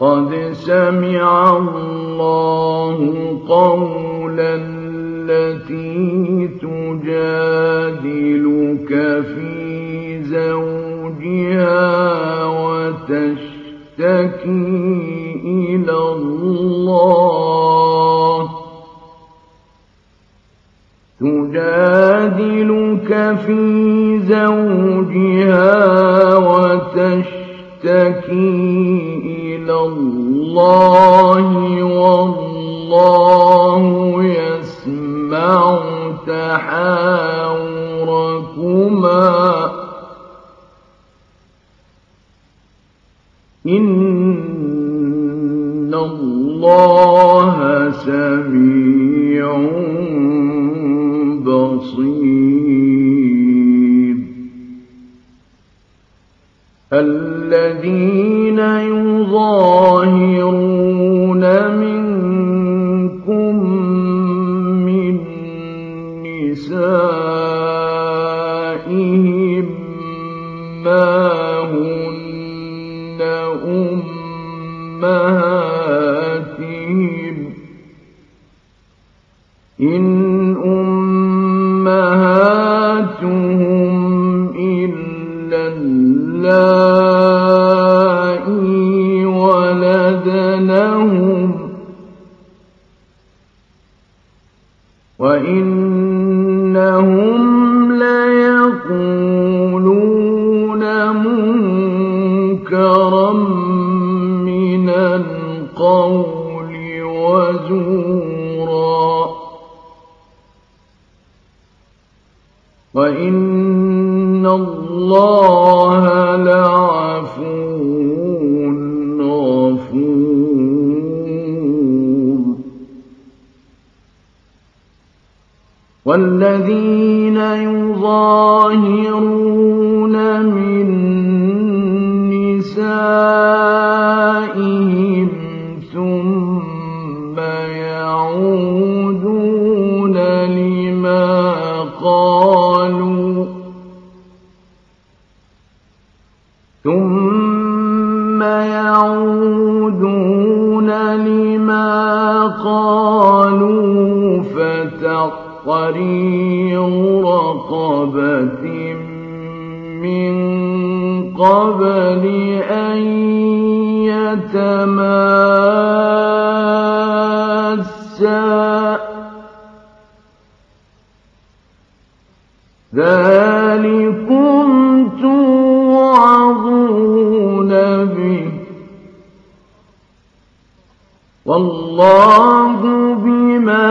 قد سمع الله قول التي تجادلك في زوجها وتشتكي إلى الله. تجادلك في زوجها وتشتكي إلى الله والله يسمع تحاوركما. إن الله سميع بصير. الذين وإنهم والله بما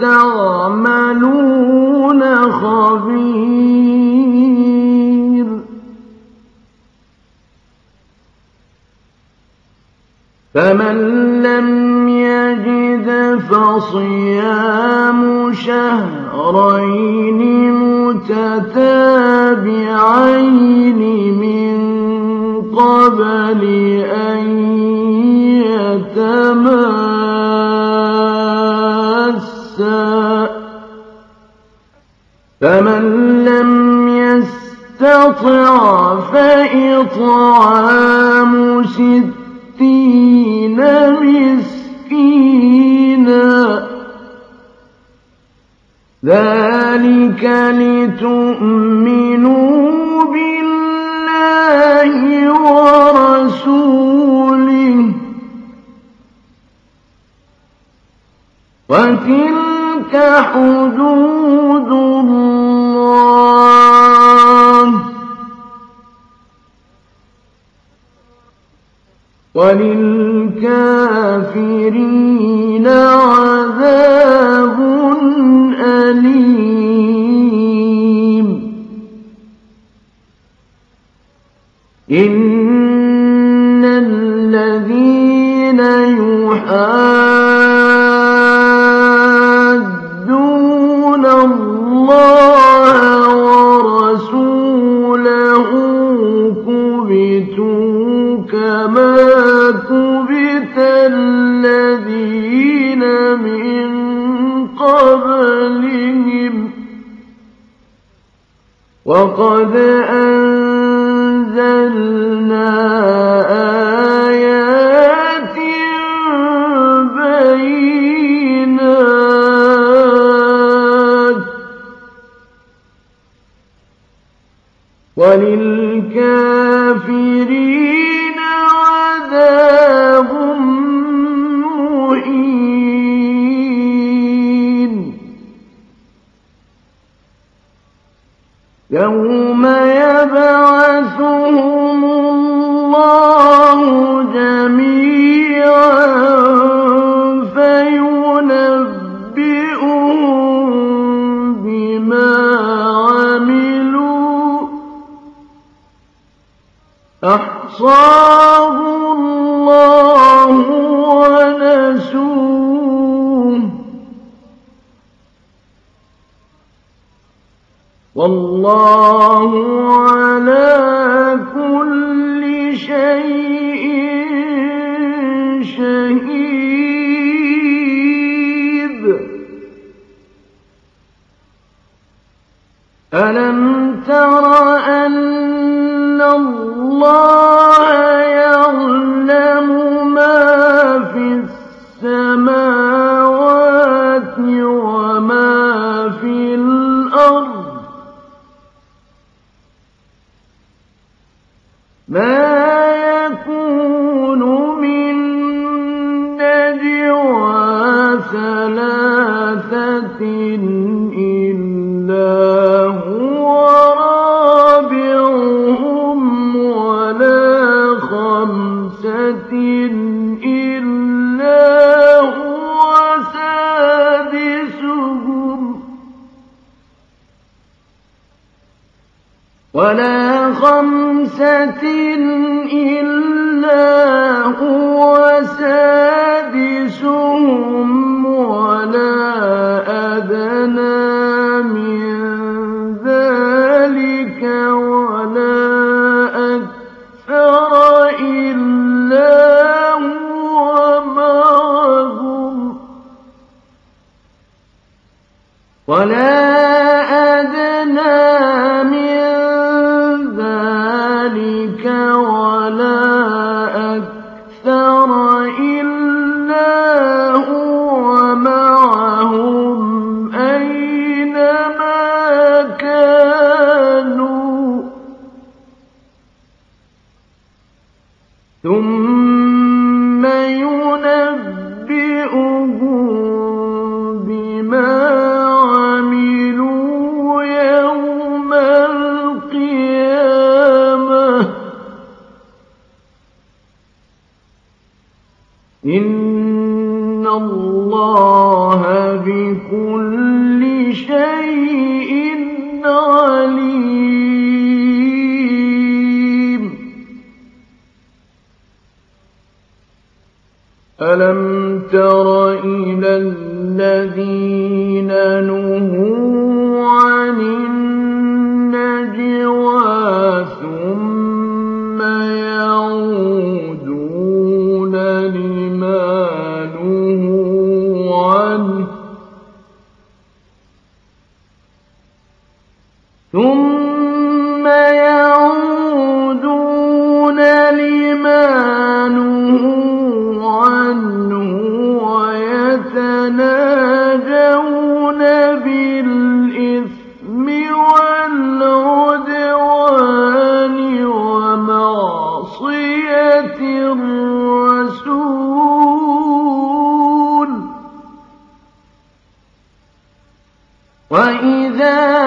تعملون خبير. فمن لم يجد فصيام شهرين متتابعين من قبل أن يتماسا. فمن لم يستطع فإطعام ستين مسكينا. ذلك لتؤمنوا بالله ورسوله. وتلك حدود الله وللكافرين عذاب أليم إن الذين يحادون وقد يوم شهيد. ولا خمسة إلا هو سابق وإن ألم تر إلى الذين نهوا وإذا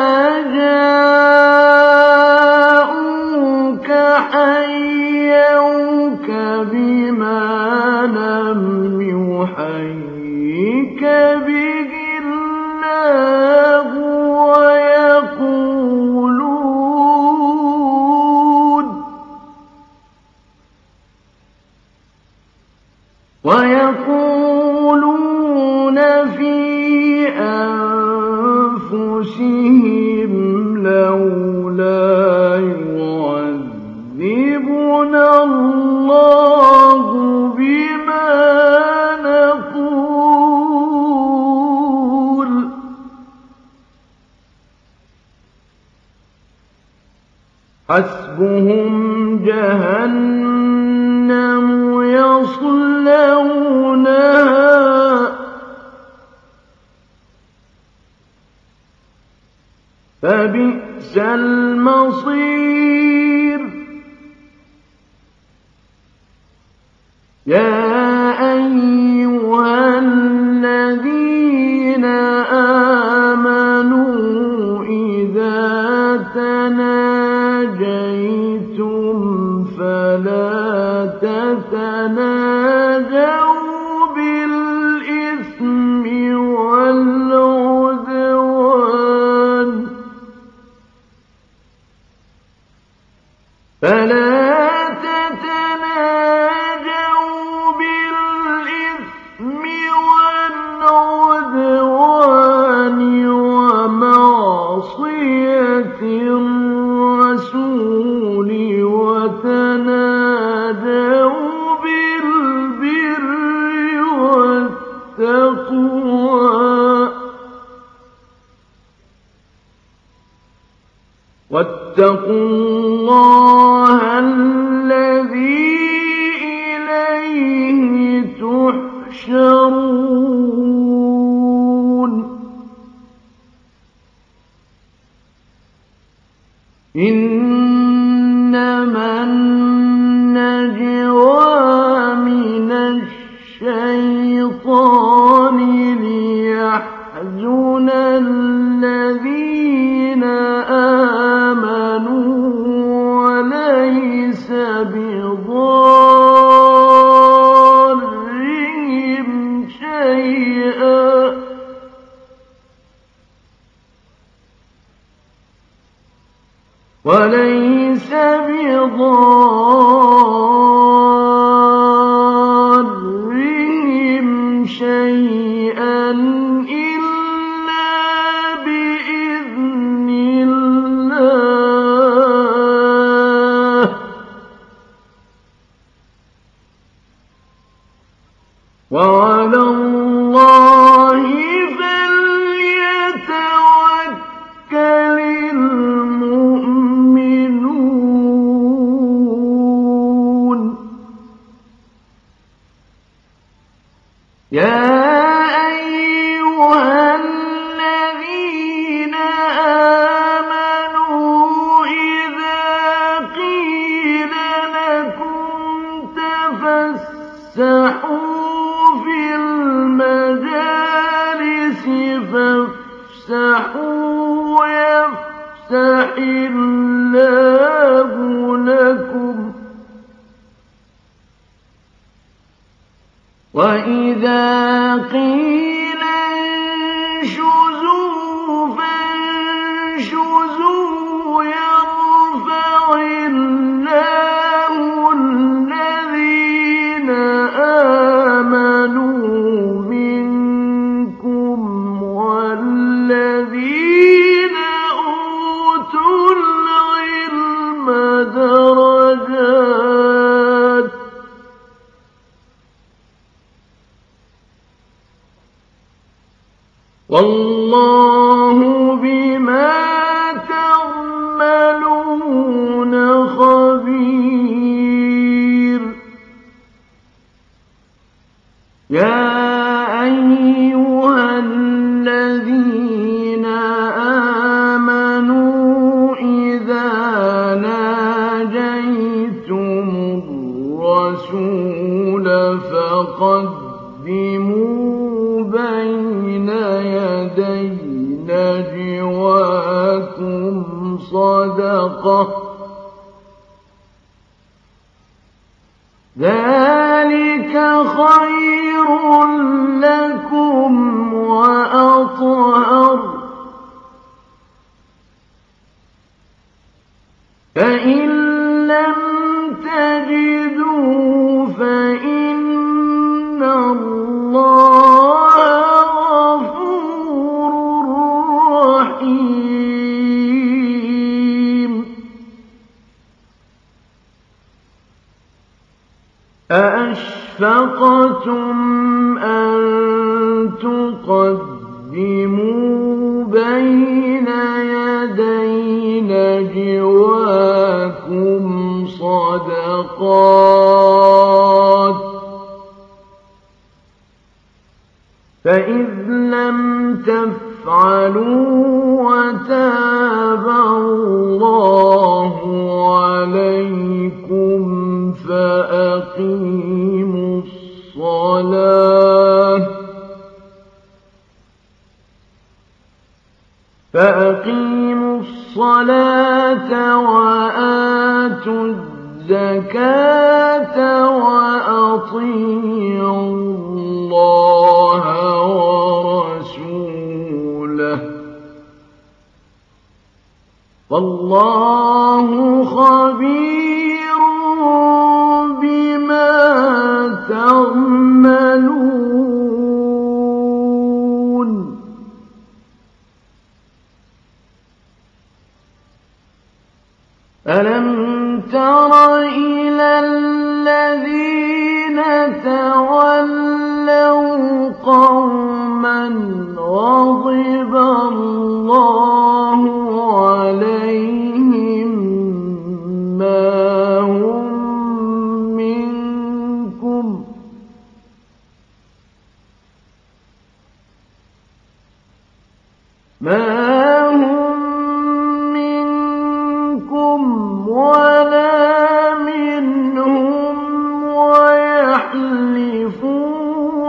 حسبهم جهنم يصلونها. فبئس المصير. واتقوا الله الذي إليه تحشرون. يفسح الله لكم. وإذا قيل والله بما فإذ لم تفعلوا وتاب الله عليكم فأقيموا الصلاة فأقيموا الصلاة وآتوا الزكاة وأطيعوا والله خبير بما تعملون. ألم تر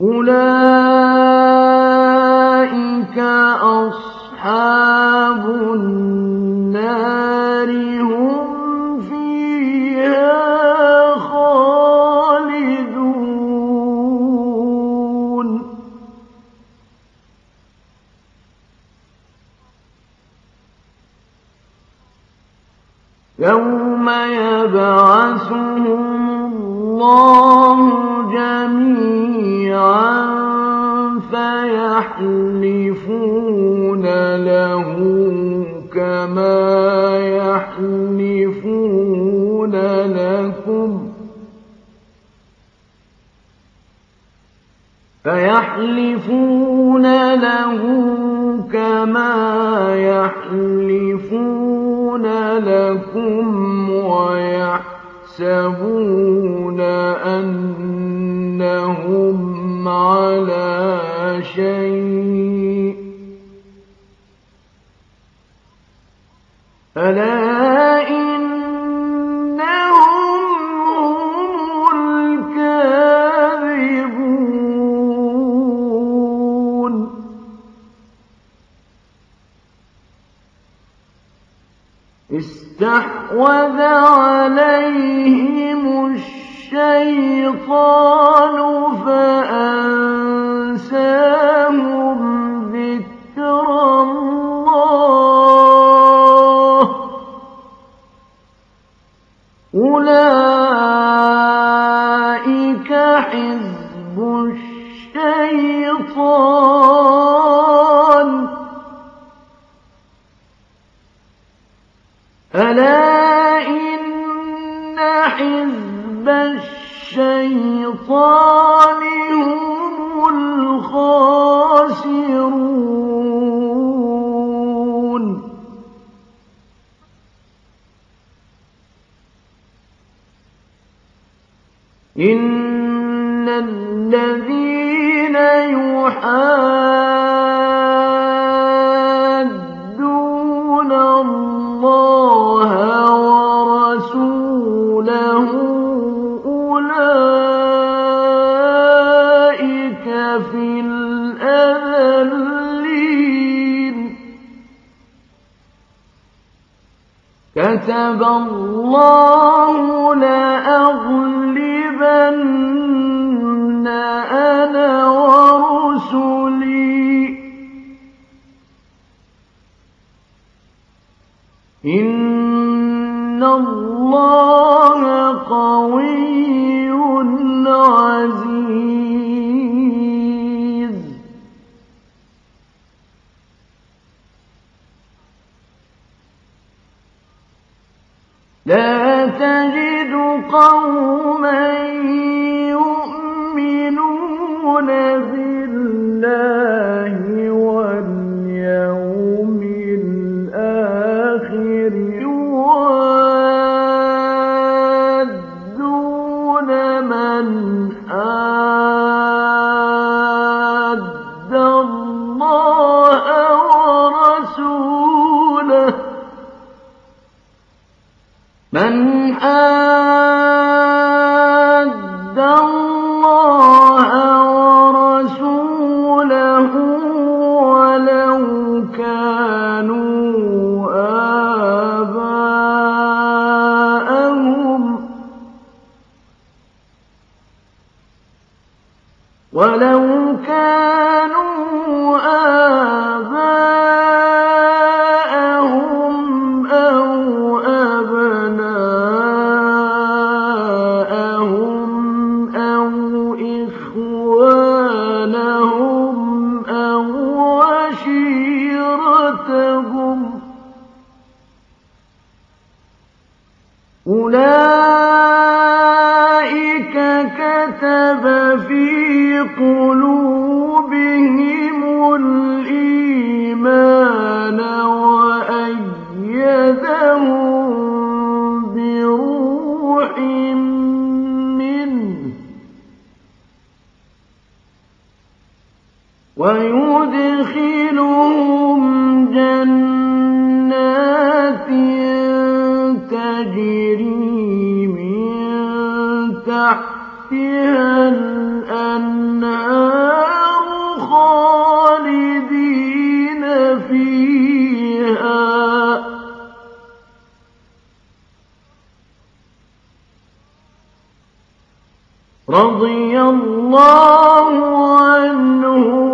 أولئك أصحاب النار. يحلفون لكم فيحلفون له كما يحلفون لكم ويحسبون أنهم على شيء ألا إنهم هم الكاذبون. استحوذ عليهم الشيطان فأنساهم. إن الذين يحادون الله ورسوله أولئك في الأذلين كتب الله لأغلب إِنَّ اللَّهَ قَوِيٌّ عَزِيزٌ من آمن أولئك كتب في قلوبهم الإيمان وأيدهم بروح منه. رضي الله عنهم